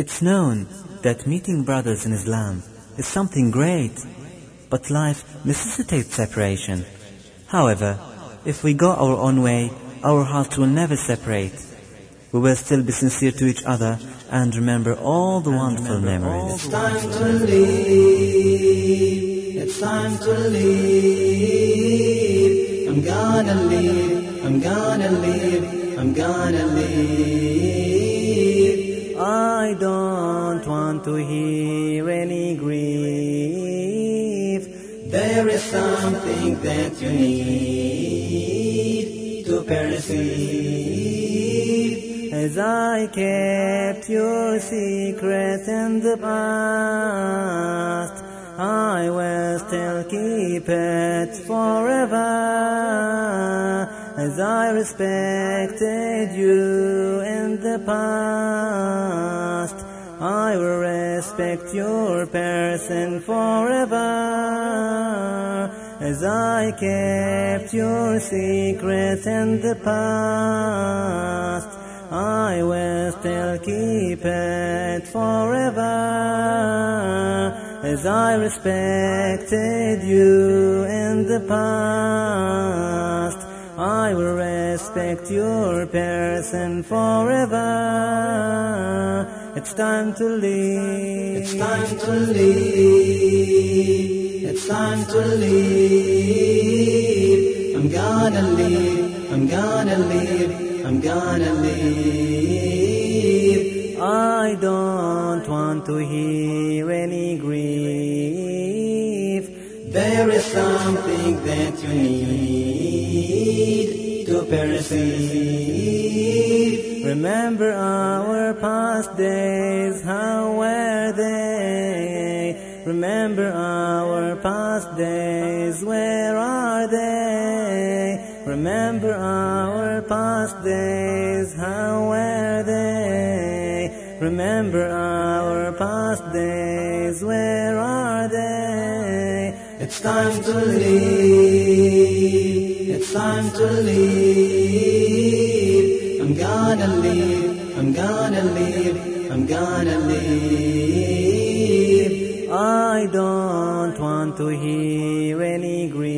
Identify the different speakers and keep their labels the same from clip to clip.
Speaker 1: It's known that meeting brothers in Islam is something great, but life necessitates separation. However, if we go our own way, our hearts will never separate. We will still be sincere to each other and remember all the wonderful memories.
Speaker 2: It's time to leave. It's time to leave. I'm gonna leave. I'm gonna leave. I'm gonna leave.
Speaker 1: I don't want to hear any grief.
Speaker 2: There is something that you need to perceive.
Speaker 1: As I kept your secret in the past, I will still keep it forever. As I respected you in the past, I will respect your person forever. As I kept your secret in the past, I will still keep it forever. As I respected you in the past, I will respect your person forever. It's time to leave.
Speaker 2: It's time to leave. It's time to leave. I'm gonna leave. I'm gonna leave. I'm gonna leave.
Speaker 1: I don't want to hear any grief.
Speaker 2: There is something that you need perceive.
Speaker 1: Remember our past days, how were they? Remember our past days, where are they? Remember our past days, how were they? Remember our past days, where are they?
Speaker 2: It's time to leave. It's time to leave. I'm gonna leave. I'm gonna leave. I'm gonna leave.
Speaker 1: I don't want to hear any grief.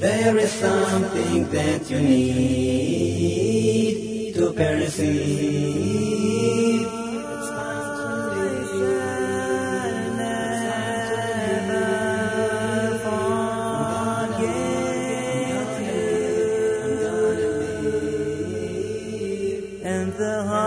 Speaker 2: There is something that you need to perceive. the heart.